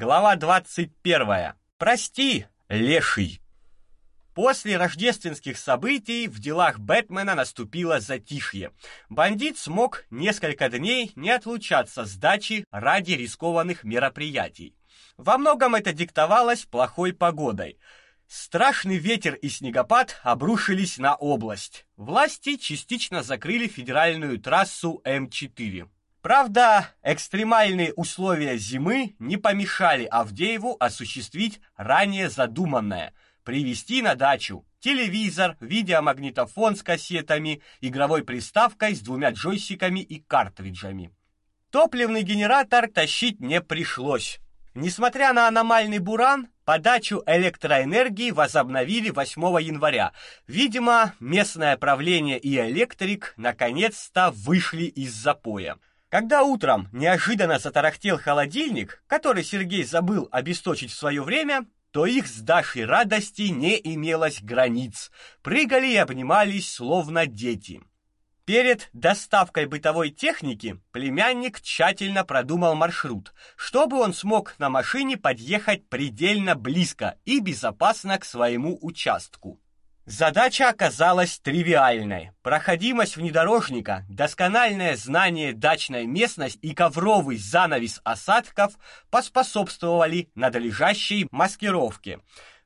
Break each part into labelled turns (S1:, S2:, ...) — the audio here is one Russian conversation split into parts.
S1: Глава 21. Прости, леший. После рождественских событий в делах Бэтмена наступило затишье. Бандит смог несколько дней не отлучаться с дачи ради рискованных мероприятий. Во многом это диктовалось плохой погодой. Страшный ветер и снегопад обрушились на область. Власти частично закрыли федеральную трассу М4. Правда, экстремальные условия зимы не помешали Авдееву осуществить ранее задуманное привезти на дачу телевизор, видеомагнитофон с кассетами, игровой приставкой с двумя джойстиками и картриджами. Топливный генератор тащить не пришлось. Несмотря на аномальный буран, подачу электроэнергии возобновили 8 января. Видимо, местное правление и электрик наконец-то вышли из запоя. Когда утром неожиданно затарахтел холодильник, который Сергей забыл обесточить в свое время, то их с Дашей радости не имелось границ. Прыгали и обнимались словно дети. Перед доставкой бытовой техники племянник тщательно продумал маршрут, чтобы он смог на машине подъехать предельно близко и безопасно к своему участку. Задача оказалась тривиальной. Проходимость внедорожника, доскональное знание дачной местности и ковровый занавес осадков поспособствовали надлежащей маскировке.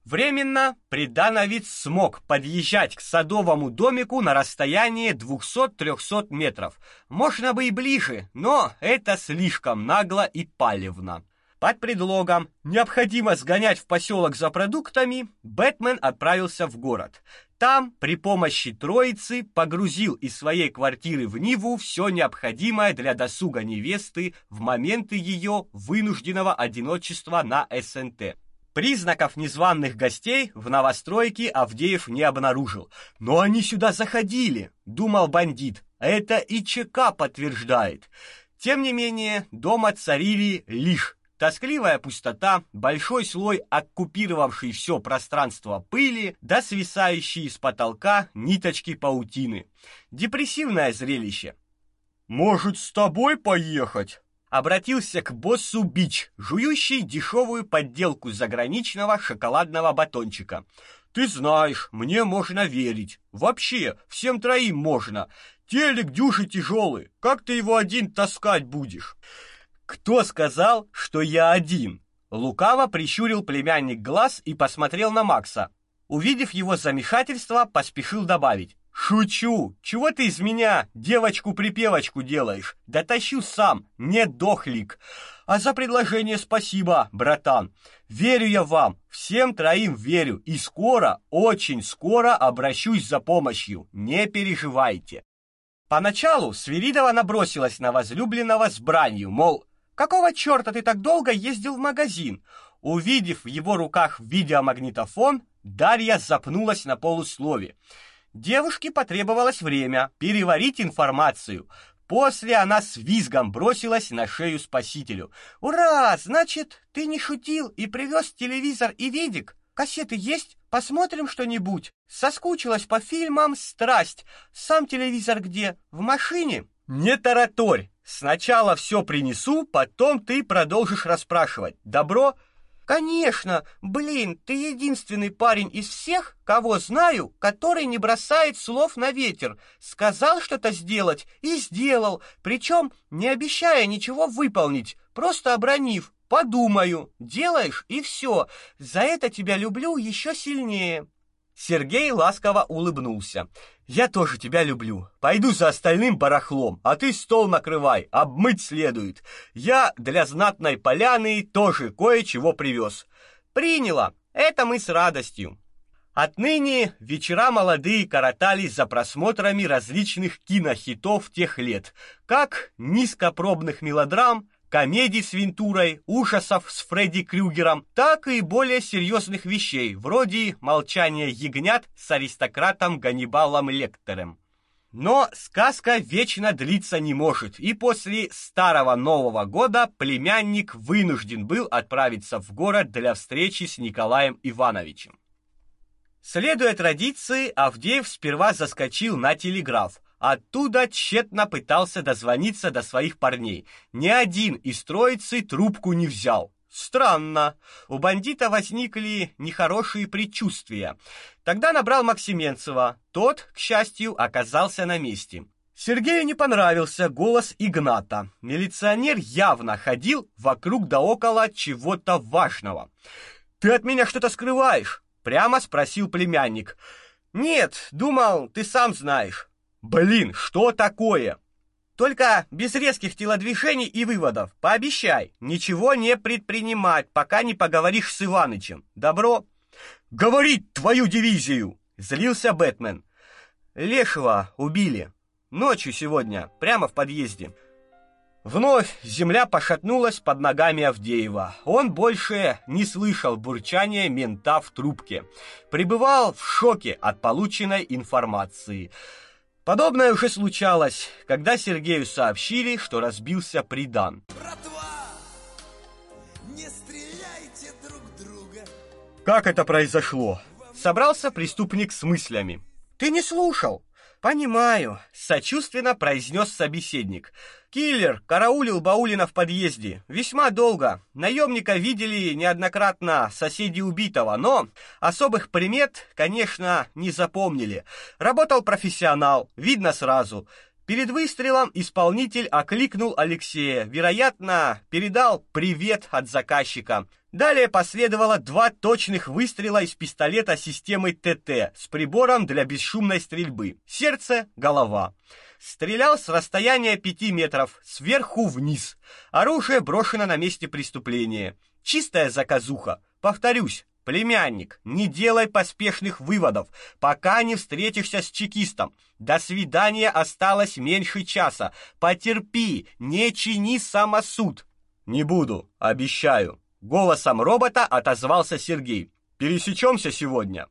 S1: Временно придановец смог подъезжать к садовому домику на расстоянии 200-300 метров. Можно бы и ближе, но это слишком нагло и палевно. Под предлогом необходимо сгонять в поселок за продуктами, Бэтмен отправился в город. Там при помощи троицы погрузил из своей квартиры в Ниву все необходимое для досуга невесты в моменты ее вынужденного одиночества на СНТ. Признаков незваных гостей в новостройке Авдеев не обнаружил. Но они сюда заходили, думал бандит. Это и ЧК подтверждает. Тем не менее, дома царили лишь тоскливая пустота, большой слой оккупировавший все пространство пыли, да свисающие с потолка ниточки паутины. Депрессивное зрелище. «Может, с тобой поехать?» обратился к боссу Бич, жующий дешевую подделку заграничного шоколадного батончика. Ты знаешь, мне можно верить. Вообще, всем троим можно. Телек дюжи тяжелый. Как ты его один таскать будешь? Кто сказал, что я один? Лукаво прищурил племянник глаз и посмотрел на Макса. Увидев его замешательство, поспешил добавить: Шучу. Чего ты из меня девочку-припевочку делаешь? Да тащу сам, не дохлик. А за предложение спасибо, братан. Верю я вам, всем троим верю, и скоро, очень скоро обращусь за помощью. Не переживайте. Поначалу Свиридова набросилась на возлюбленного с бранью, мол, какого чёрта ты так долго ездил в магазин? Увидев в его руках видеомагнитофон, Дарья запнулась на полуслове. Девушке потребовалось время переварить информацию. После она с визгом бросилась на шею спасителю. «Ура! Значит, ты не шутил и привез телевизор и видик? Кассеты есть? Посмотрим что-нибудь. Соскучилась по фильмам «Страсть». Сам телевизор где? В машине?» «Не тараторь! Сначала все принесу, потом ты продолжишь расспрашивать. Добро?» Конечно, блин, ты единственный парень из всех, кого знаю, который не бросает слов на ветер. Сказал что-то сделать и сделал, причем не обещая ничего выполнить, просто обронив: "Подумаю". Делаешь и все. За это тебя люблю еще сильнее. Сергей ласково улыбнулся. Я тоже тебя люблю. Пойду за остальным барахлом, а ты стол накрывай, обмыть следует. Я для знатной поляны тоже кое-чего привез. Приняла. Это мы с радостью. Отныне вечера молодые коротались за просмотрами различных кинохитов тех лет, как низкопробных мелодрам, комедий с Вентурой, ужасов с Фредди Крюгером, так и более серьезных вещей, вроде «Молчание ягнят» с аристократом Ганнибалом Лектером. Но сказка вечно длиться не может, и после старого Нового года племянник вынужден был отправиться в город для встречи с Николаем Ивановичем. Следуя традиции, Авдеев сперва заскочил на телеграф, Оттуда тщетно пытался дозвониться до своих парней. Ни один из троицы трубку не взял. Странно. У бандита возникли нехорошие предчувствия. Тогда набрал Максименцева. Тот, к счастью, оказался на месте. Сергею не понравился голос Игната. Милиционер явно ходил вокруг да около чего-то важного. Ты от меня что-то скрываешь? прямо спросил племянник. Нет, думал, ты сам знаешь. Блин, что такое? Только без резких телодвижений и выводов. Пообещай, ничего не предпринимать, пока не поговоришь с Иванычем. Добро? Говорить твою дивизию, злился Бэтмен. Лешего убили. Ночью сегодня, прямо в подъезде. Вновь земля пошатнулась под ногами Авдеева. Он больше не слышал бурчания мента в трубке. Пребывал в шоке от полученной информации. Подобное уже случалось, когда Сергею сообщили, что разбился придан. Братва, не стреляйте друг друга. Как это произошло? Собрался преступник с мыслями. Ты не слушал? Понимаю, сочувственно произнес собеседник. Киллер караулил Баулина в подъезде. Весьма долго. Наемника видели неоднократно соседи убитого, но особых примет, конечно, не запомнили. Работал профессионал, видно сразу. Перед выстрелом исполнитель окликнул Алексея, вероятно, передал привет от заказчика. Далее последовало два точных выстрела из пистолета системы ТТ с прибором для бесшумной стрельбы. Сердце, голова. Стрелял с расстояния пяти метров, сверху вниз. Оружие брошено на месте преступления. Чистая заказуха. Повторюсь, племянник, не делай поспешных выводов, пока не встретишься с чекистом. До свидания осталось меньше часа. Потерпи, не чини самосуд. Не буду, обещаю. Голосом робота отозвался Сергей. Пересечемся сегодня.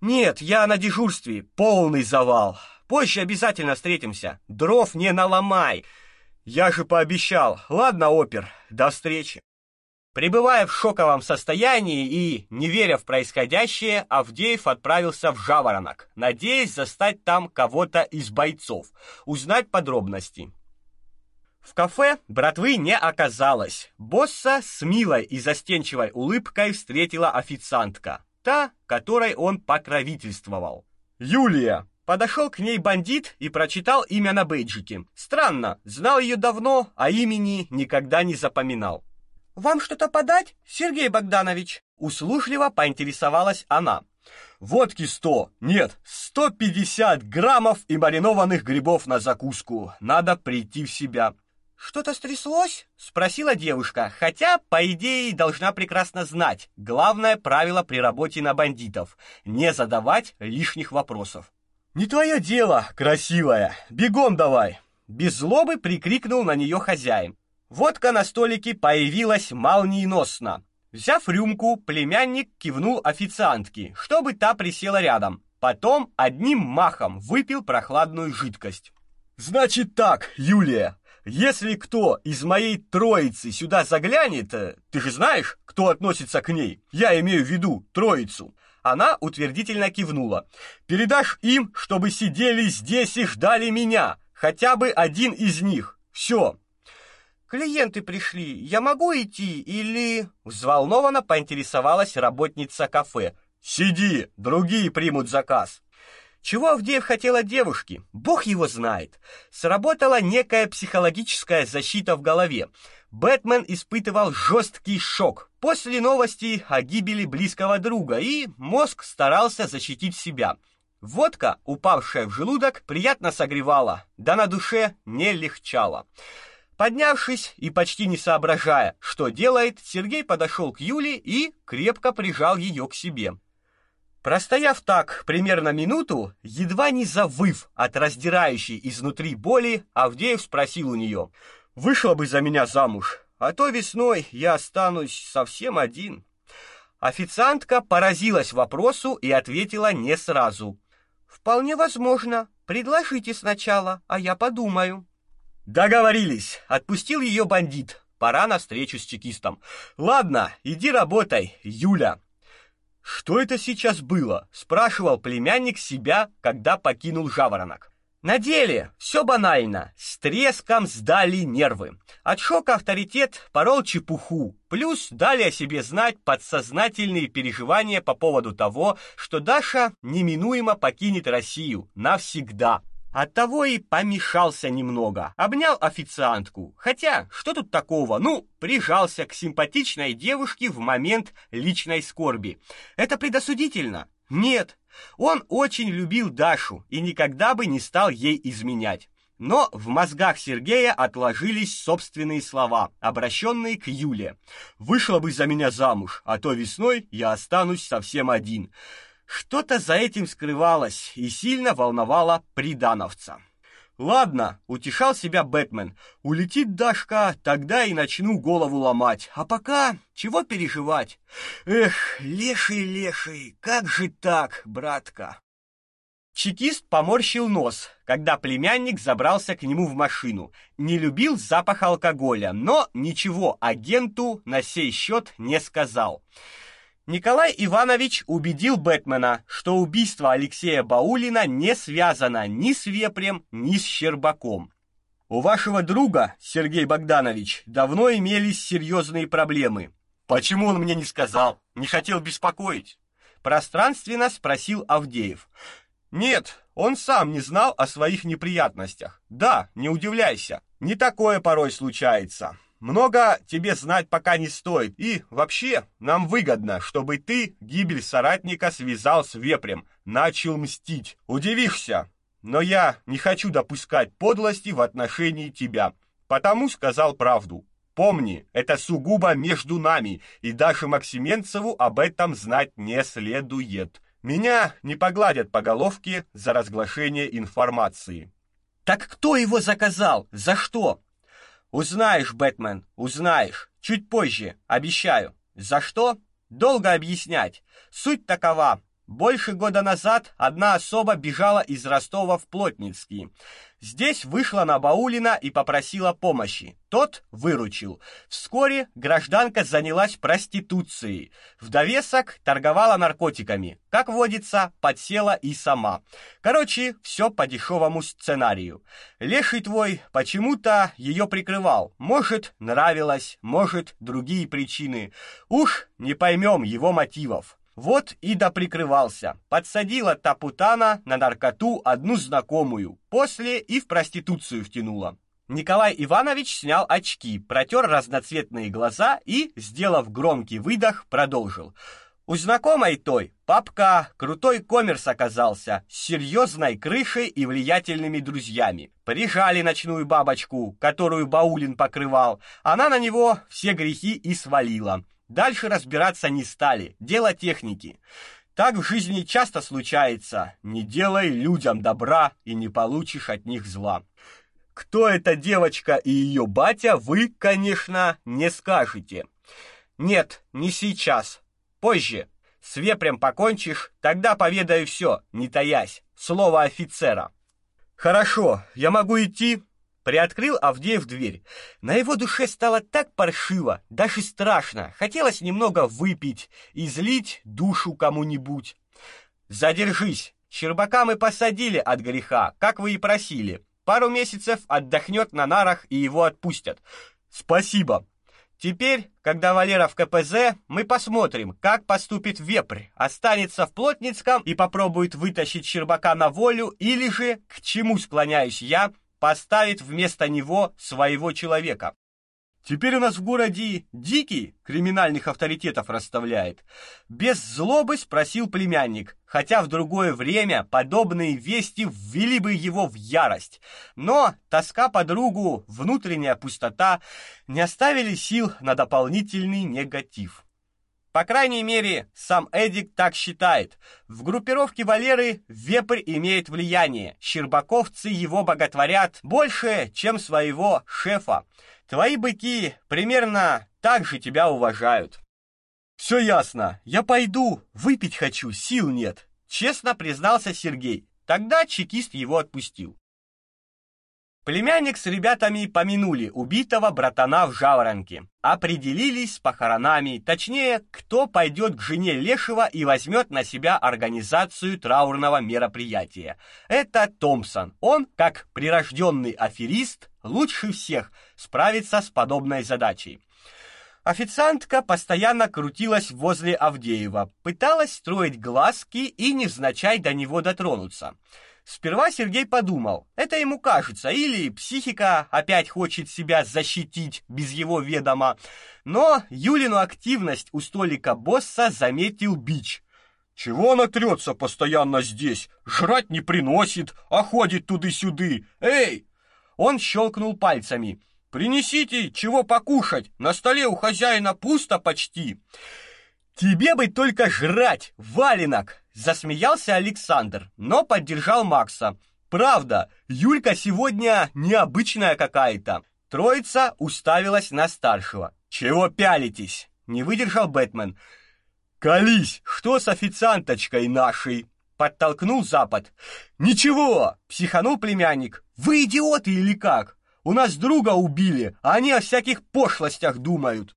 S1: Нет, я на дежурстве. Полный завал. Позже обязательно встретимся. Дров не наломай. Я же пообещал. Ладно, опер. До встречи. Пребывая в шоковом состоянии и не веря в происходящее, Авдеев отправился в Жаворонок, надеясь застать там кого-то из бойцов, узнать подробности. В кафе братвы не оказалось. Босса с милой и застенчивой улыбкой встретила официантка, та, которой он покровительствовал. Юлия Подошел к ней бандит и прочитал имя на бейджике. Странно, знал ее давно, а имени никогда не запоминал. Вам что-то подать, Сергей Богданович? услужливо поинтересовалась она. Водки сто, нет, сто пятьдесят граммов и маринованных грибов на закуску. Надо прийти в себя. Что-то стряслось? спросила девушка, хотя по идее должна прекрасно знать. Главное правило при работе на бандитов не задавать лишних вопросов. Не твое дело, красивая. Бегом давай. Без злобы прикрикнул на нее хозяин. Водка на столике появилась молниеносно. Взяв рюмку, племянник кивнул официантке, чтобы та присела рядом. Потом одним махом выпил прохладную жидкость. Значит так, Юлия, если кто из моей троицы сюда заглянет, э, ты же знаешь, кто относится к ней. Я имею в виду троицу. Она утвердительно кивнула. Передашь им, чтобы сидели здесь и ждали меня, хотя бы один из них. Все. Клиенты пришли. Я могу идти или взволнованно поинтересовалась работница кафе. Сиди, другие примут заказ. Чего Авдеев хотел от девушки? Бог его знает. Сработала некая психологическая защита в голове. Бэтмен испытывал жесткий шок после новости о гибели близкого друга, и мозг старался защитить себя. Водка, упавшая в желудок, приятно согревала, да на душе не легчало. Поднявшись и почти не соображая, что делает, Сергей подошел к Юле и крепко прижал ее к себе. Простояв так примерно минуту, едва не завыв от раздирающей изнутри боли, Авдеев спросил у нее: "Вышла бы за меня замуж, а то весной я останусь совсем один". Официантка поразилась вопросу и ответила не сразу. "Вполне возможно. Предложите сначала, а я подумаю". Договорились. Отпустил ее бандит. Пора на встречу с чекистом. Ладно, иди работай, Юля. Что это сейчас было? спрашивал племянник себя, когда покинул Жаворонок. На деле все банально. С треском сдали нервы. От шока авторитет порол чепуху. Плюс дали о себе знать подсознательные переживания по поводу того, что Даша неминуемо покинет Россию навсегда. Оттого и помешался немного. Обнял официантку. Хотя, что тут такого? Ну, прижался к симпатичной девушке в момент личной скорби. Это предосудительно? Нет, он очень любил Дашу и никогда бы не стал ей изменять. Но в мозгах Сергея отложились собственные слова, обращенные к Юле. «Вышла бы за меня замуж, а то весной я останусь совсем один». Что-то за этим скрывалось и сильно волновало придановца. Ладно, утешал себя Бэтмен. Улетит Дашка, тогда и начну голову ломать. А пока чего переживать? Эх, леший, леший, как же так, братка? Чекист поморщил нос, когда племянник забрался к нему в машину. Не любил запах алкоголя, но ничего агенту на сей счет не сказал. Николай Иванович убедил Бэтмена, что убийство Алексея Баулина не связано ни с Вепрем, ни с Щербаком. У вашего друга, Сергей Богданович, давно имелись серьезные проблемы. Почему он мне не сказал? Не хотел беспокоить? Пространственно спросил Авдеев. Нет, он сам не знал о своих неприятностях. Да, не удивляйся. Не такое порой случается. Много тебе знать пока не стоит. И вообще, нам выгодно, чтобы ты гибель соратника связал с вепрем, начал мстить. Удивишься, но я не хочу допускать подлости в отношении тебя. Потому сказал правду. Помни, это сугубо между нами, и даже Максименцеву об этом знать не следует. Меня не погладят по головке за разглашение информации. Так кто его заказал? За что? Узнаешь, Бэтмен, узнаешь. Чуть позже, обещаю. За что? Долго объяснять. Суть такова. Больше года назад одна особа бежала из Ростова в Плотницкий. Здесь вышла на Баулина и попросила помощи. Тот выручил. Вскоре гражданка занялась проституцией. В довесок торговала наркотиками. Как водится, подсела и сама. Короче, все по дешевому сценарию. Леший твой почему-то ее прикрывал. Может, нравилось, может, другие причины. Уж не поймем его мотивов. Вот и доприкрывался. Подсадила та путана на наркоту одну знакомую, после и в проституцию втянула. Николай Иванович снял очки, протер разноцветные глаза и, сделав громкий выдох, продолжил. У знакомой той папка крутой коммерс оказался, с серьезной крышей и влиятельными друзьями. Прижали ночную бабочку, которую Баулин покрывал. Она на него все грехи и свалила. Дальше разбираться не стали. Дело техники. Так в жизни часто случается. Не делай людям добра и не получишь от них зла. Кто эта девочка и ее батя, вы, конечно, не скажете. Нет, не сейчас. Позже. С вепрем покончишь, тогда поведаю все, не таясь. Слово офицера. Хорошо, я могу идти? Приоткрыл Авдеев дверь. На его душе стало так паршиво, даже страшно. Хотелось немного выпить и злить душу кому-нибудь. Задержись. Щербака мы посадили от греха, как вы и просили. Пару месяцев отдохнет на нарах и его отпустят. Спасибо. Теперь, когда Валера в КПЗ, мы посмотрим, как поступит Вепрь. Останется в Плотницком и попробует вытащить Щербака на волю, или же, к чему склоняюсь я, поставит вместо него своего человека. Теперь у нас в городе Дикий криминальных авторитетов расставляет. Без злобы спросил племянник, хотя в другое время подобные вести ввели бы его в ярость. Но тоска по другу, внутренняя пустота не оставили сил на дополнительный негатив. По крайней мере, сам Эдик так считает. В группировке Валеры Вепрь имеет влияние. Щербаковцы его боготворят больше, чем своего шефа. Твои быки примерно так же тебя уважают. Все ясно. Я пойду, выпить хочу, сил нет, честно признался Сергей. Тогда чекист его отпустил. Племянник с ребятами помянули убитого братана в Жаворонке. Определились с похоронами, точнее, кто пойдет к жене Лешего и возьмет на себя организацию траурного мероприятия. Это Томпсон. Он, как прирожденный аферист, лучше всех справится с подобной задачей. Официантка постоянно крутилась возле Авдеева, пыталась строить глазки и невзначай до него дотронуться. Сперва Сергей подумал, это ему кажется, или психика опять хочет себя защитить без его ведома. Но Юлину активность у столика босса заметил Бич. Чего она трется постоянно здесь? Жрать не приносит, а ходит туды-сюды. Эй! Он щелкнул пальцами. Принесите чего покушать. На столе у хозяина пусто почти. Тебе бы только жрать, валенок, Засмеялся Александр, но поддержал Макса. Правда, Юлька сегодня необычная какая-то. Троица уставилась на старшего. Чего пялитесь? Не выдержал Бэтмен. Колись, что с официанточкой нашей? Подтолкнул Запад. Ничего, психанул племянник. Вы идиоты или как? У нас друга убили, а они о всяких пошлостях думают.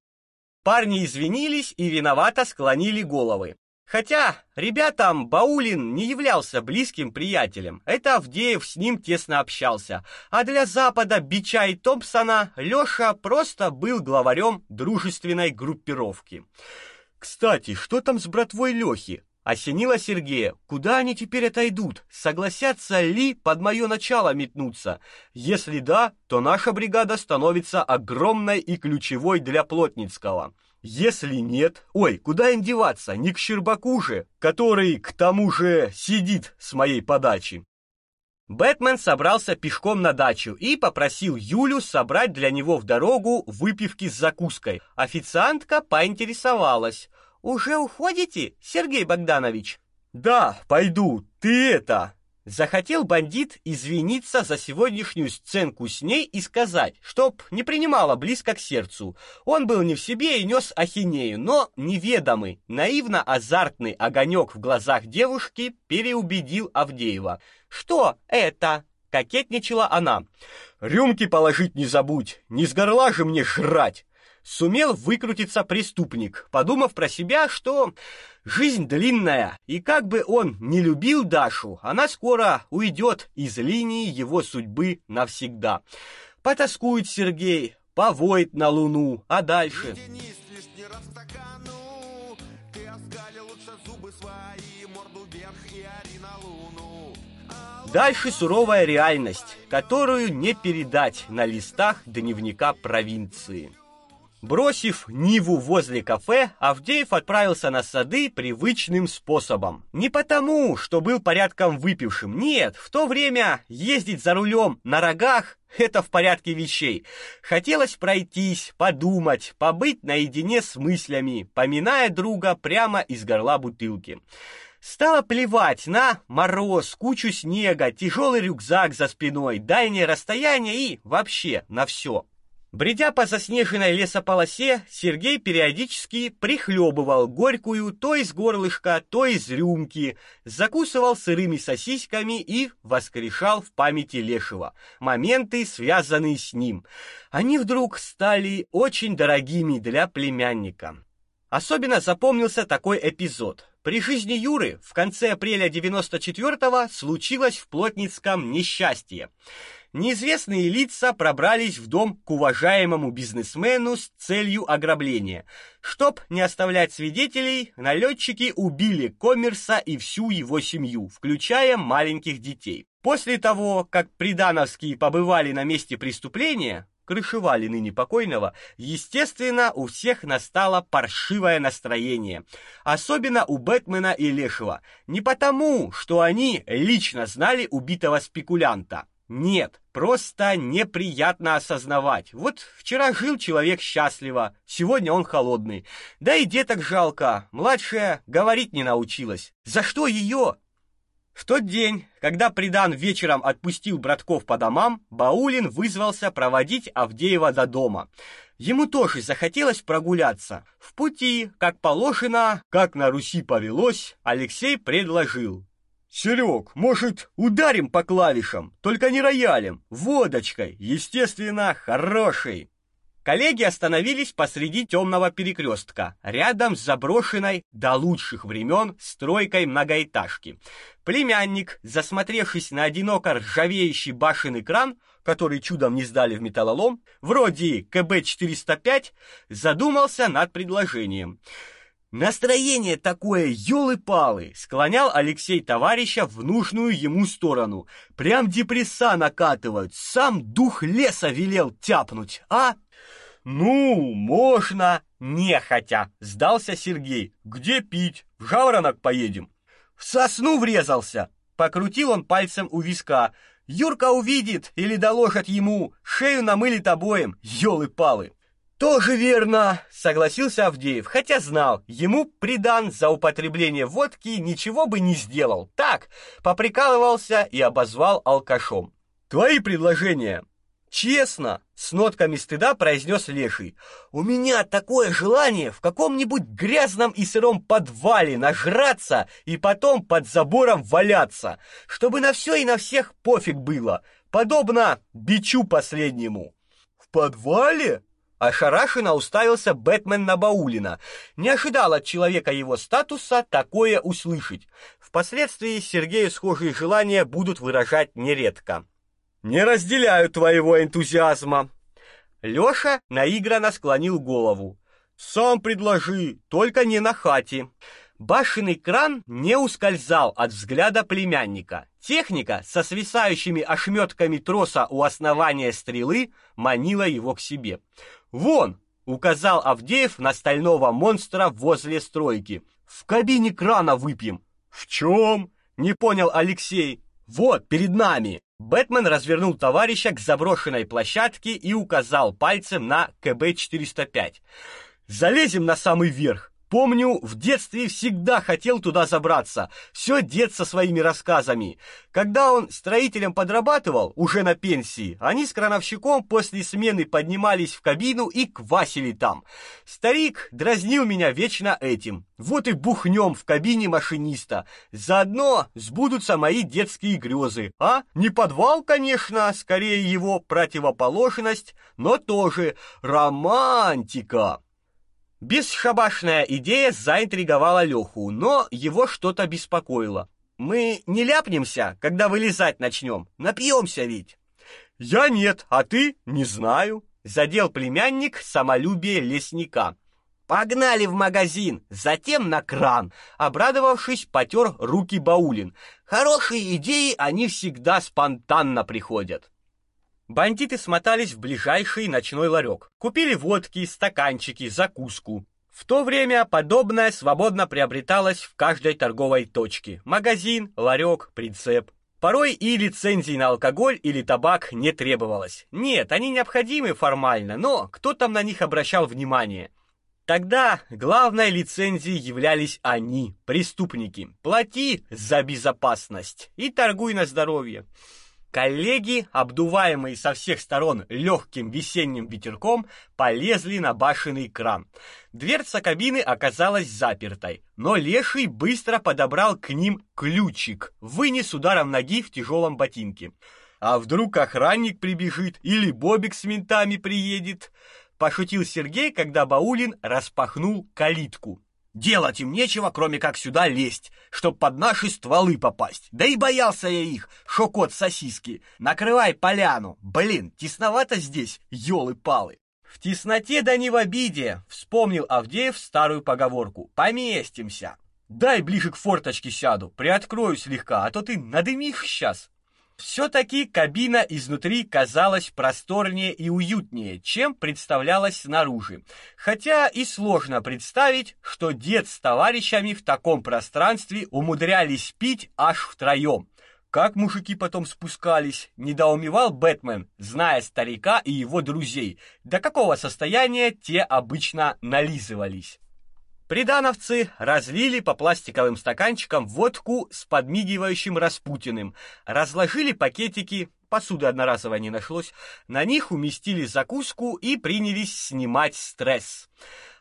S1: Парни извинились и виновато склонили головы. Хотя ребятам Баулин не являлся близким приятелем. Это Авдеев с ним тесно общался. А для Запада Бича и Томпсона Лёша просто был главарем дружественной группировки. Кстати, что там с братвой Лёхи? Осенило Сергея. Куда они теперь отойдут? Согласятся ли под мое начало метнуться? Если да, то наша бригада становится огромной и ключевой для Плотницкого. Если нет, ой, куда им деваться, не к Щербаку же, который, к тому же, сидит с моей подачи. Бэтмен собрался пешком на дачу и попросил Юлю собрать для него в дорогу выпивки с закуской. Официантка поинтересовалась. «Уже уходите, Сергей Богданович?» «Да, пойду. Ты это, Захотел бандит извиниться за сегодняшнюю сценку с ней и сказать, чтоб не принимала близко к сердцу. Он был не в себе и нес ахинею, но неведомый, наивно-азартный огонек в глазах девушки переубедил Авдеева. «Что это?» — кокетничала она. «Рюмки положить не забудь, не с горла же мне жрать!» Сумел выкрутиться преступник, подумав про себя, что Жизнь длинная, и как бы он не любил Дашу, она скоро уйдет из линии его судьбы навсегда. Потаскует Сергей, повоет на луну, а дальше... Дальше суровая реальность, которую не передать на листах дневника провинции. Бросив Ниву возле кафе, Авдеев отправился на сады привычным способом. Не потому, что был порядком выпившим. Нет, в то время ездить за рулем на рогах это в порядке вещей. Хотелось пройтись, подумать, побыть наедине с мыслями, поминая друга прямо из горла бутылки. Стало плевать на мороз, кучу снега, тяжелый рюкзак за спиной, дальнее расстояние и вообще на все. Бредя по заснеженной лесополосе, Сергей периодически прихлебывал горькую то из горлышка, то из рюмки, закусывал сырыми сосисками и воскрешал в памяти Лешего моменты, связанные с ним. Они вдруг стали очень дорогими для племянника. Особенно запомнился такой эпизод. При жизни Юры в конце апреля 94-го случилось в Плотницком несчастье. Неизвестные лица пробрались в дом к уважаемому бизнесмену с целью ограбления. Чтоб не оставлять свидетелей, налетчики убили Коммерса и всю его семью, включая маленьких детей. После того, как придановские побывали на месте преступления, крышевали ныне покойного, естественно, у всех настало паршивое настроение. Особенно у Бэтмена и Лешего. Не потому, что они лично знали убитого спекулянта, нет, просто неприятно осознавать. Вот вчера жил человек счастливо, сегодня он холодный. Да и деток жалко, младшая говорить не научилась. За что ее? В тот день, когда Придан вечером отпустил братков по домам, Баулин вызвался проводить Авдеева до дома. Ему тоже захотелось прогуляться. В пути, как положено, как на Руси повелось, Алексей предложил: Серег, может, ударим по клавишам, только не роялем, водочкой, естественно, хорошей. Коллеги остановились посреди темного перекрестка, рядом с заброшенной до лучших времен стройкой многоэтажки. Племянник, засмотревшись на одиноко ржавеющий башенный кран, который чудом не сдали в металлолом, вроде КБ-405, задумался над предложением. Настроение такое, ёлы-палы, склонял Алексей товарища в нужную ему сторону. Прям депресса накатывают, сам дух леса велел тяпнуть, а? Ну, можно, нехотя, сдался Сергей. Где пить? В Жаворонок поедем. В сосну врезался. Покрутил он пальцем у виска. Юрка увидит или доложат ему, шею намылит обоим, ёлы-палы. Тоже верно, согласился Авдеев, хотя знал, ему придан за употребление водки ничего бы не сделал. Так, поприкалывался и обозвал алкашом. Твои предложения Честно, с нотками стыда произнес Леший. У меня такое желание в каком-нибудь грязном и сыром подвале нажраться и потом под забором валяться, чтобы на все и на всех пофиг было, подобно бичу последнему. В подвале? Ошарашенно уставился Бэтмен на Баулина. Не ожидал от человека его статуса такое услышать. Впоследствии Сергею схожие желания будут выражать нередко. Не разделяю твоего энтузиазма. Лёша наигранно склонил голову. Сам предложи, только не на хате. Башенный кран не ускользал от взгляда племянника. Техника со свисающими ошметками троса у основания стрелы манила его к себе. «Вон!» — указал Авдеев на стального монстра возле стройки. «В кабине крана выпьем». «В чем?» — не понял Алексей. «Вот, перед нами!» Бэтмен развернул товарища к заброшенной площадке и указал пальцем на КБ-405. «Залезем на самый верх. Помню, в детстве всегда хотел туда забраться. Все дед со своими рассказами. Когда он строителем подрабатывал, уже на пенсии, они с крановщиком после смены поднимались в кабину и квасили там. Старик дразнил меня вечно этим. Вот и бухнем в кабине машиниста. Заодно сбудутся мои детские грезы. А? Не подвал, конечно, скорее его противоположность, но тоже романтика. Бесшабашная идея заинтриговала Леху, но его что-то беспокоило. Мы не ляпнемся, когда вылезать начнем. Напьемся ведь. Я нет, а ты не знаю. Задел племянник самолюбие лесника. Погнали в магазин, затем на кран. Обрадовавшись, потер руки Баулин. Хорошие идеи, они всегда спонтанно приходят. Бандиты смотались в ближайший ночной ларек. Купили водки, стаканчики, закуску. В то время подобное свободно приобреталось в каждой торговой точке. Магазин, ларек, прицеп. Порой и лицензий на алкоголь или табак не требовалось. Нет, они необходимы формально, но кто там на них обращал внимание? Тогда главной лицензией являлись они, преступники. Плати за безопасность и торгуй на здоровье. Коллеги, обдуваемые со всех сторон легким весенним ветерком, полезли на башенный кран. Дверца кабины оказалась запертой, но Леший быстро подобрал к ним ключик, вынес ударом ноги в тяжелом ботинке. А вдруг охранник прибежит или Бобик с ментами приедет? Пошутил Сергей, когда Баулин распахнул калитку. Делать им нечего, кроме как сюда лезть, чтоб под наши стволы попасть. Да и боялся я их, шо кот сосиски. Накрывай поляну. Блин, тесновато здесь, ёлы-палы. В тесноте да не в обиде, вспомнил Авдеев старую поговорку. Поместимся. Дай ближе к форточке сяду, приоткрою слегка, а то ты надымишь сейчас. Все-таки кабина изнутри казалась просторнее и уютнее, чем представлялась снаружи. Хотя и сложно представить, что дед с товарищами в таком пространстве умудрялись пить аж втроем. Как мужики потом спускались, недоумевал Бэтмен, зная старика и его друзей, до какого состояния те обычно нализывались. Придановцы разлили по пластиковым стаканчикам водку с подмигивающим Распутиным, разложили пакетики, посуды одноразовой не нашлось, на них уместили закуску и принялись снимать стресс.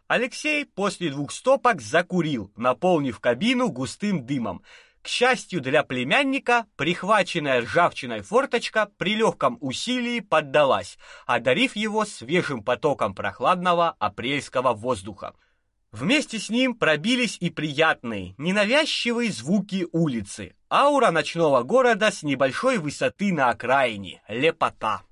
S1: Алексей после двух стопок закурил, наполнив кабину густым дымом. К счастью для племянника, прихваченная ржавчиной форточка при легком усилии поддалась, одарив его свежим потоком прохладного апрельского воздуха. Вместе с ним пробились и приятные, ненавязчивые звуки улицы. Аура ночного города с небольшой высоты на окраине. Лепота.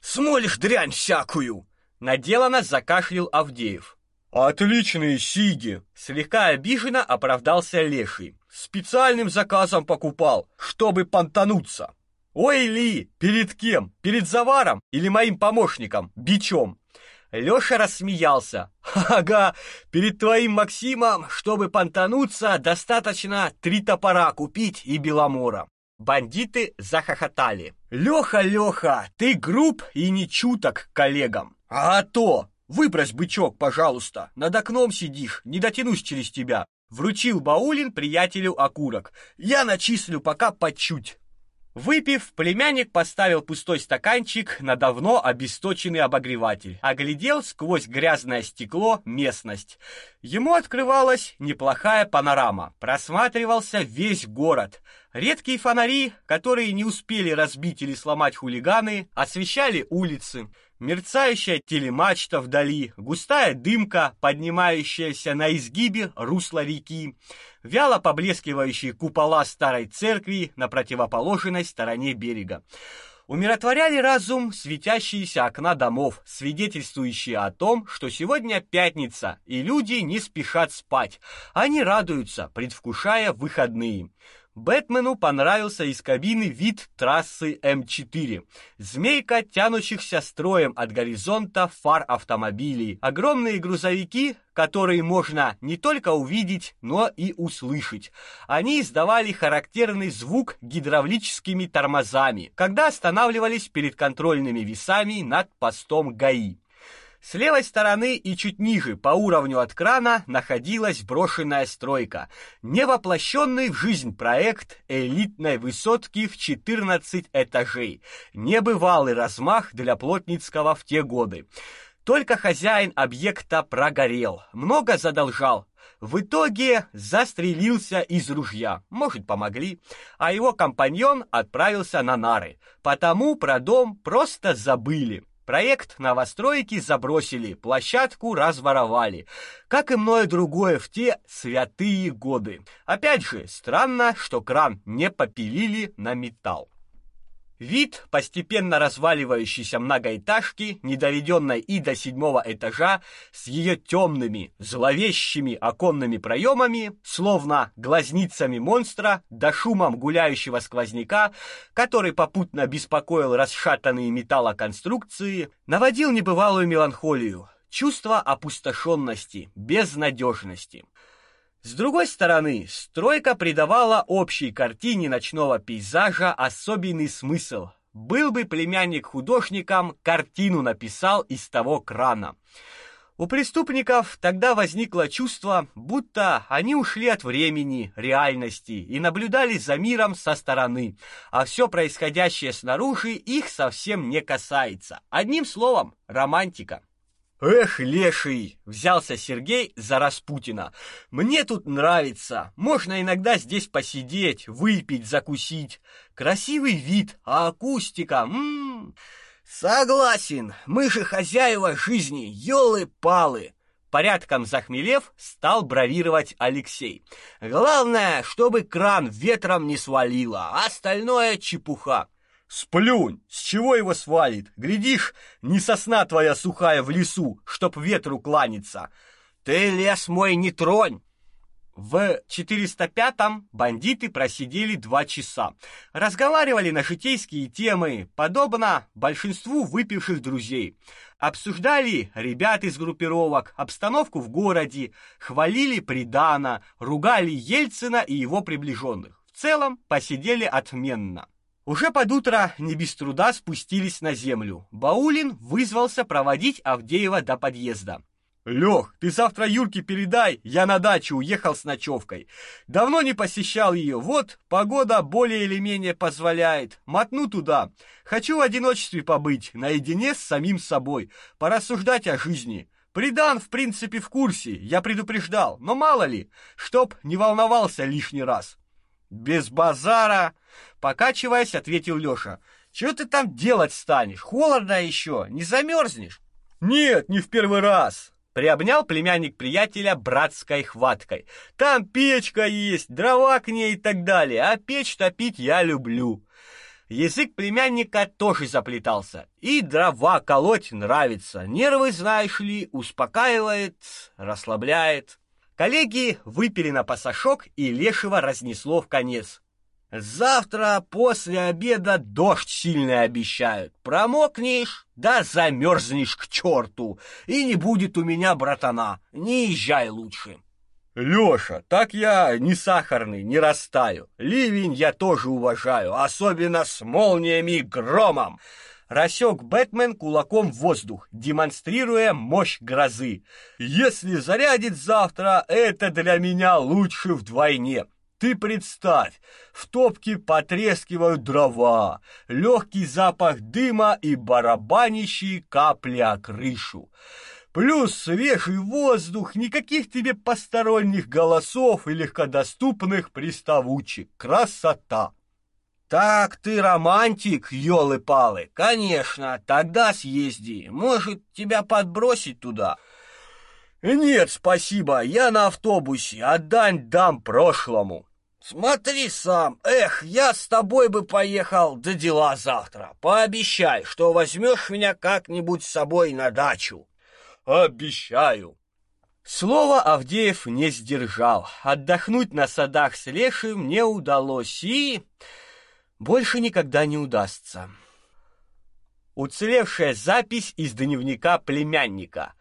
S2: «Смолишь дрянь всякую!»
S1: Наделано закашлял Авдеев.
S2: «Отличные сиги!»
S1: Слегка обиженно оправдался Леший.
S2: Специальным заказом покупал, чтобы понтануться.
S1: Ой, Ли, перед кем? Перед Заваром или моим помощником, Бичом? Лёша рассмеялся. Ага, перед твоим Максимом, чтобы понтануться, достаточно три топора купить и беломора. Бандиты захохотали. Лёха, Лёха, ты груб и не чуток к коллегам.
S2: А то, выбрось бычок, пожалуйста. Над окном сидишь, не дотянусь через тебя.
S1: Вручил Баулин приятелю окурок.
S2: Я начислю пока по чуть.
S1: Выпив, племянник поставил пустой стаканчик на давно обесточенный обогреватель, оглядел сквозь грязное стекло местность. Ему открывалась неплохая панорама, просматривался весь город. Редкие фонари, которые не успели разбить или сломать хулиганы, освещали улицы мерцающая телемачта вдали, густая дымка, поднимающаяся на изгибе русла реки, вяло поблескивающие купола старой церкви на противоположной стороне берега. Умиротворяли разум светящиеся окна домов, свидетельствующие о том, что сегодня пятница, и люди не спешат спать. Они радуются, предвкушая выходные. Бэтмену понравился из кабины вид трассы М4. Змейка тянущихся строем от горизонта фар автомобилей. Огромные грузовики, которые можно не только увидеть, но и услышать. Они издавали характерный звук гидравлическими тормозами, когда останавливались перед контрольными весами над постом ГАИ. С левой стороны и чуть ниже по уровню от крана находилась брошенная стройка, невоплощенный в жизнь проект элитной высотки в 14 этажей. Небывалый размах для Плотницкого в те годы. Только хозяин объекта прогорел, много задолжал. В итоге застрелился из ружья. Может, помогли, а его компаньон отправился на нары. Потому про дом просто забыли. Проект новостройки забросили, площадку разворовали, как и многое другое в те святые годы. Опять же, странно, что кран не попилили на металл. Вид постепенно разваливающейся многоэтажки, недоведенной и до седьмого этажа, с ее темными, зловещими оконными проемами, словно глазницами монстра, да шумом гуляющего сквозняка, который попутно беспокоил расшатанные металлоконструкции, наводил небывалую меланхолию, чувство опустошенности, безнадежности. С другой стороны, стройка придавала общей картине ночного пейзажа особенный смысл. Был бы племянник художником, картину написал из того крана. У преступников тогда возникло чувство, будто они ушли от времени, реальности и наблюдали за миром со стороны, а все происходящее снаружи их совсем не касается. Одним словом, романтика.
S2: Эх, леший, взялся Сергей за Распутина. Мне тут нравится. Можно иногда здесь посидеть, выпить, закусить. Красивый вид, а акустика, м-м. Согласен. Мы же хозяева жизни, ёлы-палы. Порядком захмелев, стал бравировать Алексей. Главное, чтобы кран ветром не свалило, а остальное чепуха.
S1: Сплюнь, с чего его свалит? Глядишь, не сосна твоя сухая в лесу, чтоб ветру кланяться.
S2: Ты лес мой не тронь.
S1: В 405-м бандиты просидели два часа. Разговаривали на житейские темы, подобно большинству выпивших друзей. Обсуждали ребят из группировок, обстановку в городе, хвалили Придана, ругали Ельцина и его приближенных. В целом посидели отменно. Уже под утро не без труда спустились на землю. Баулин вызвался проводить Авдеева до подъезда.
S2: Лех, ты завтра Юрке передай, я на дачу уехал с ночевкой. Давно не посещал ее, вот погода более или менее позволяет. Мотну туда. Хочу в одиночестве побыть, наедине с самим собой, порассуждать о жизни. Придан, в принципе, в курсе, я предупреждал, но мало ли, чтоб не волновался лишний раз.
S1: Без базара, покачиваясь, ответил Лёша. Что ты там делать станешь? Холодно еще, не замерзнешь? Нет, не в первый раз. Приобнял племянник приятеля братской хваткой. Там печка есть, дрова к ней и так далее, а печь топить я люблю. Язык племянника тоже заплетался. И дрова колоть нравится. Нервы, знаешь ли, успокаивает, расслабляет. Коллеги выпили на пасашок, и Лешего разнесло в конец. Завтра после обеда дождь сильный обещают. Промокнешь, да замерзнешь к черту. И не будет у меня братана. Не езжай лучше. Лёша, так я не сахарный, не растаю. Ливень я тоже уважаю, особенно с молниями и громом. Рассек Бэтмен кулаком в воздух, демонстрируя мощь грозы. Если зарядит завтра, это для меня лучше вдвойне. Ты представь, в топке потрескивают дрова, легкий запах дыма и барабанящие капли о крышу. Плюс свежий воздух, никаких тебе посторонних голосов и легкодоступных приставучек. Красота! Так ты романтик, ёлы-палы. Конечно, тогда съезди. Может, тебя подбросить туда? Нет, спасибо, я на автобусе, отдань дам прошлому. Смотри сам. Эх, я с тобой бы поехал, да дела завтра. Пообещай, что возьмешь меня как-нибудь с собой на дачу. Обещаю. Слово Авдеев не сдержал. Отдохнуть на садах с Лешим не удалось и больше никогда не удастся. Уцелевшая запись из дневника племянника.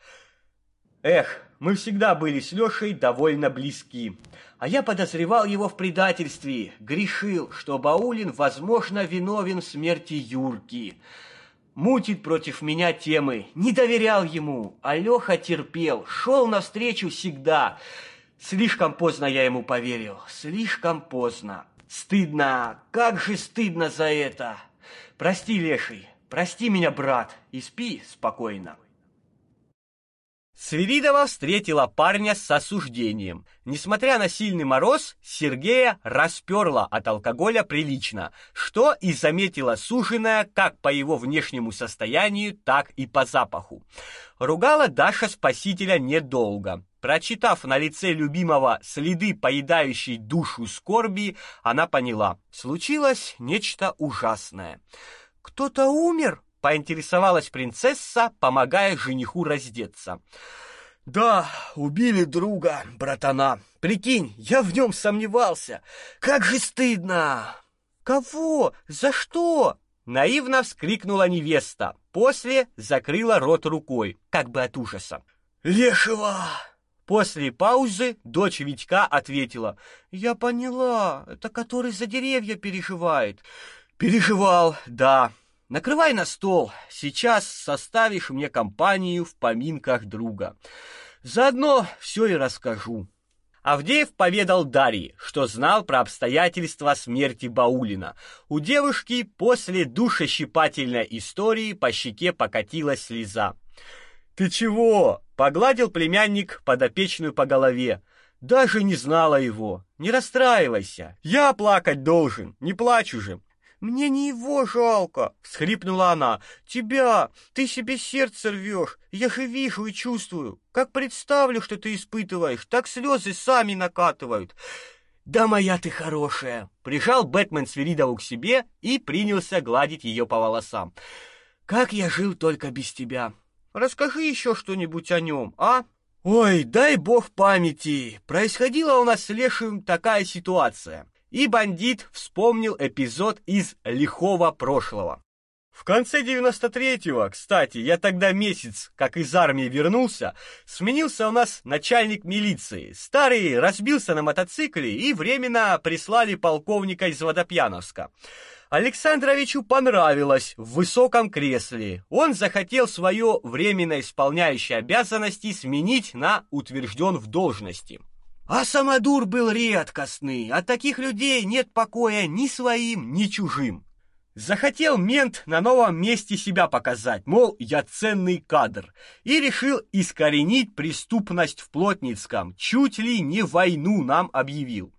S1: Эх, мы всегда были с Лешей довольно близки. А я подозревал его в предательстве, грешил, что Баулин, возможно, виновен в смерти Юрки. Мутит против меня темы, не доверял ему, а Леха терпел, шел навстречу всегда. Слишком поздно я ему поверил, слишком поздно. Стыдно, как же стыдно за это. Прости, Леший, прости меня, брат, и спи спокойно. Свиридова встретила парня с осуждением. Несмотря на сильный мороз, Сергея расперла от алкоголя прилично, что и заметила суженая как по его внешнему состоянию, так и по запаху. Ругала Даша спасителя недолго. Прочитав на лице любимого следы поедающей душу скорби, она поняла, случилось нечто ужасное. «Кто-то умер?» поинтересовалась принцесса, помогая жениху раздеться. Да, убили друга, братана. Прикинь, я в нем сомневался. Как же стыдно. Кого? За что? Наивно вскрикнула невеста. После закрыла рот рукой, как бы от ужаса. Лешего! После паузы дочь Витька ответила: "Я поняла, это который за деревья переживает". Переживал, да. Накрывай на стол. Сейчас составишь мне компанию в поминках друга. Заодно все и расскажу. Авдеев поведал Дарье, что знал про обстоятельства смерти Баулина. У девушки после душещипательной истории по щеке покатилась слеза. «Ты чего?» — погладил племянник подопечную по голове. «Даже не знала его. Не расстраивайся. Я плакать должен. Не плачу же. «Мне не его жалко!» — всхрипнула она. «Тебя! Ты себе сердце рвешь! Я же вижу и чувствую! Как представлю, что ты испытываешь, так слезы сами накатывают!» «Да моя ты хорошая!» Прижал Бэтмен Свиридову к себе и принялся гладить ее по волосам. «Как я жил только без тебя! Расскажи еще что-нибудь о нем, а?» «Ой, дай бог памяти! Происходила у нас с Лешим такая ситуация. И бандит вспомнил эпизод из лихого прошлого. В конце 93-го, кстати, я тогда месяц, как из армии вернулся, сменился у нас начальник милиции. Старый разбился на мотоцикле и временно прислали полковника из Водопьяновска. Александровичу понравилось в высоком кресле. Он захотел свое временно исполняющее обязанности сменить на утвержден в должности. А самодур был редкостный, от таких людей нет покоя ни своим, ни чужим. Захотел мент на новом месте себя показать, мол, я ценный кадр, и решил искоренить преступность в Плотницком, чуть ли не войну нам объявил.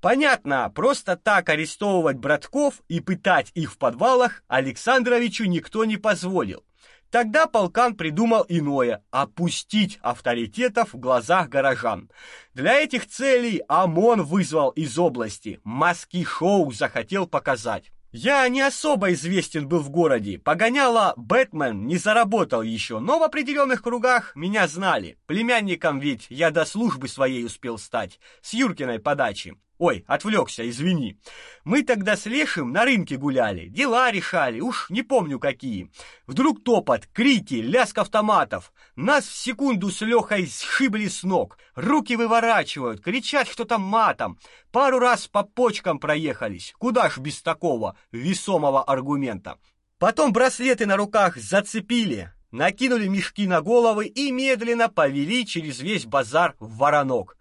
S1: Понятно, просто так арестовывать братков и пытать их в подвалах Александровичу никто не позволил. Тогда полкан придумал иное – опустить авторитетов в глазах горожан. Для этих целей ОМОН вызвал из области, маски-шоу захотел показать. Я не особо известен был в городе. Погоняла Бэтмен не заработал еще, но в определенных кругах меня знали. Племянником ведь я до службы своей успел стать, с Юркиной подачи. Ой, отвлекся, извини. Мы тогда с Лешим на рынке гуляли, дела решали, уж не помню какие. Вдруг топот, крики, лязг автоматов. Нас в секунду с Лехой сшибли с ног. Руки выворачивают, кричат что-то матом. Пару раз по почкам проехались. Куда ж без такого весомого аргумента? Потом браслеты на руках зацепили, накинули мешки на головы и медленно повели через весь базар в воронок.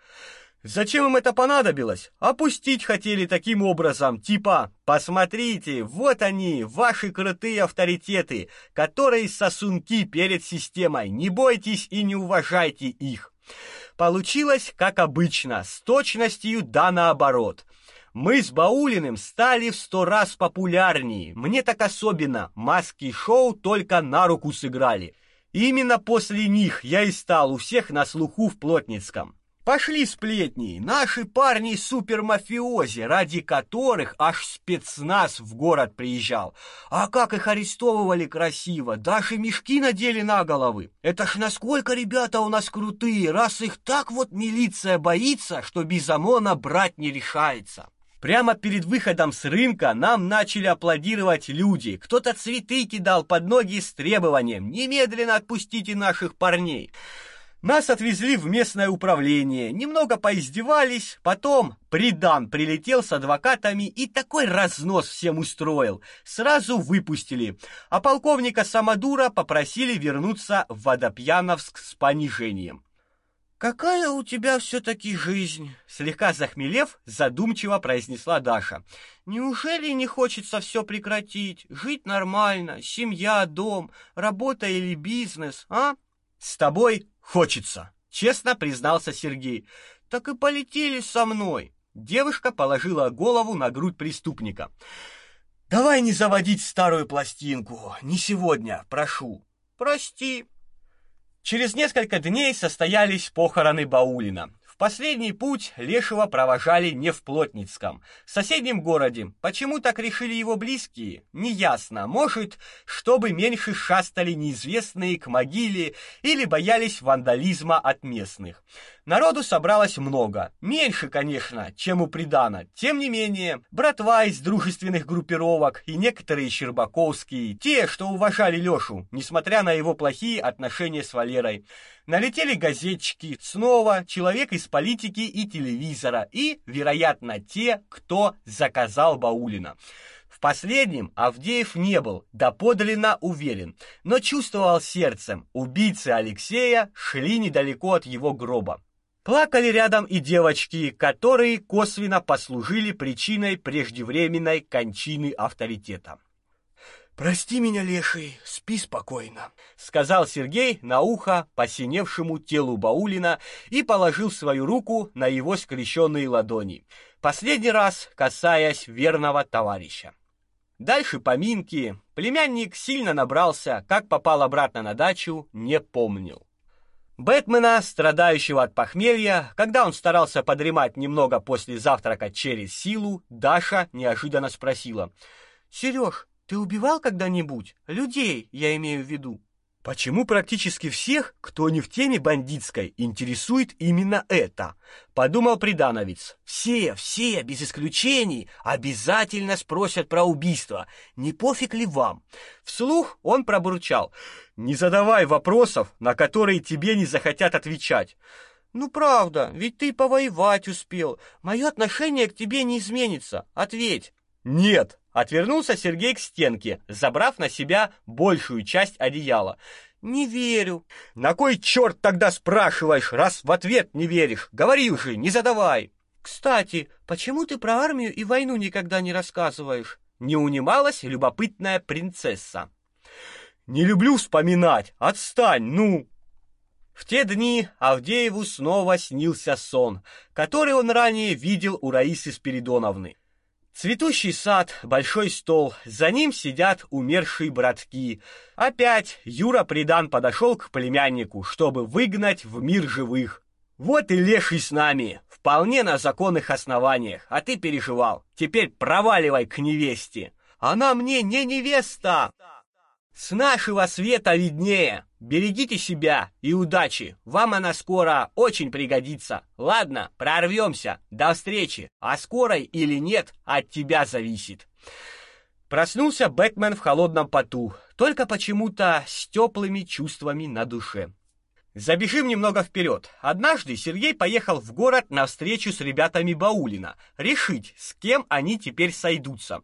S1: Зачем им это понадобилось? Опустить хотели таким образом, типа «Посмотрите, вот они, ваши крутые авторитеты, которые сосунки перед системой, не бойтесь и не уважайте их». Получилось, как обычно, с точностью да наоборот. Мы с Баулиным стали в сто раз популярнее. Мне так особенно, маски-шоу только на руку сыграли. Именно после них я и стал у всех на слуху в Плотницком. Пошли сплетни. Наши парни супермафиози, ради которых аж спецназ в город приезжал. А как их арестовывали красиво, даже мешки надели на головы. Это ж насколько ребята у нас крутые, раз их так вот милиция боится, что без ОМОНа брать не решается. Прямо перед выходом с рынка нам начали аплодировать люди. Кто-то цветы кидал под ноги с требованием «Немедленно отпустите наших парней». Нас отвезли в местное управление, немного поиздевались, потом придан прилетел с адвокатами и такой разнос всем устроил. Сразу выпустили, а полковника Самодура попросили вернуться в Водопьяновск с понижением. «Какая у тебя все-таки жизнь?» Слегка захмелев, задумчиво произнесла Даша. «Неужели не хочется все прекратить? Жить нормально, семья, дом, работа или бизнес, а?» «С тобой Хочется, честно признался Сергей. Так и полетели со мной. Девушка положила голову на грудь преступника. Давай не заводить старую пластинку, не сегодня, прошу. Прости. Через несколько дней состоялись похороны Баулина последний путь Лешего провожали не в Плотницком, в соседнем городе. Почему так решили его близкие? Неясно. Может, чтобы меньше шастали неизвестные к могиле или боялись вандализма от местных. Народу собралось много. Меньше, конечно, чем у Придана. Тем не менее, братва из дружественных группировок и некоторые щербаковские, те, что уважали Лешу, несмотря на его плохие отношения с Валерой, налетели газетчики, снова человек из политики и телевизора и, вероятно, те, кто заказал Баулина. В последнем Авдеев не был, доподлинно уверен, но чувствовал сердцем, убийцы Алексея шли недалеко от его гроба. Плакали рядом и девочки, которые косвенно послужили причиной преждевременной кончины авторитета. «Прости меня, леший, спи спокойно», — сказал Сергей на ухо посиневшему телу Баулина и положил свою руку на его скрещенные ладони, последний раз касаясь верного товарища. Дальше поминки. Племянник сильно набрался, как попал обратно на дачу, не помнил. Бэтмена, страдающего от похмелья, когда он старался подремать немного после завтрака через силу, Даша неожиданно спросила. «Сереж, ты убивал когда-нибудь? Людей, я имею в виду». Почему практически всех, кто не в теме бандитской, интересует именно это? Подумал Придановец. Все, все, без исключений, обязательно спросят про убийство. Не пофиг ли вам? Вслух он пробурчал. Не задавай вопросов, на которые тебе не захотят отвечать. Ну правда, ведь ты повоевать успел. Мое отношение к тебе не изменится. Ответь. Нет, Отвернулся Сергей к стенке, забрав на себя большую часть одеяла. Не верю. На кой черт тогда спрашиваешь, раз в ответ не веришь? Говори уже, не задавай. Кстати, почему ты про армию и войну никогда не рассказываешь? Не унималась любопытная принцесса. Не люблю вспоминать. Отстань, ну. В те дни Авдееву снова снился сон, который он ранее видел у Раисы Спиридоновны. Цветущий сад, большой стол, за ним сидят умершие братки. Опять Юра Придан подошел к племяннику, чтобы выгнать в мир живых. Вот и леший с нами, вполне на законных основаниях, а ты переживал. Теперь проваливай к невесте. Она мне не невеста. С нашего света виднее. Берегите себя и удачи. Вам она скоро очень пригодится. Ладно, прорвемся. До встречи. А скорой или нет, от тебя зависит. Проснулся Бэтмен в холодном поту, только почему-то с теплыми чувствами на душе. Забежим немного вперед. Однажды Сергей поехал в город на встречу с ребятами Баулина, решить, с кем они теперь сойдутся.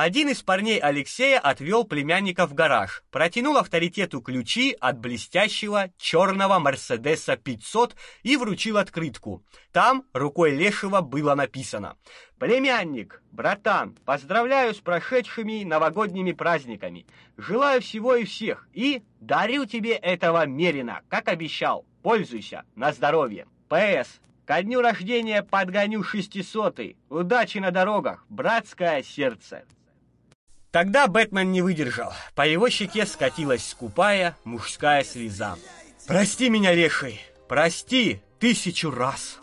S1: Один из парней Алексея отвел племянника в гараж, протянул авторитету ключи от блестящего черного Мерседеса 500 и вручил открытку. Там рукой Лешего было написано: "Племянник, братан, поздравляю с прошедшими новогодними праздниками. Желаю всего и всех и дарю тебе этого мерина, как обещал. Пользуйся, на здоровье. ПС. Ко дню рождения подгоню шестисотый. Удачи на дорогах, братское сердце. Тогда Бэтмен не выдержал. По его щеке скатилась скупая мужская слеза. «Прости меня, леший! Прости тысячу раз!»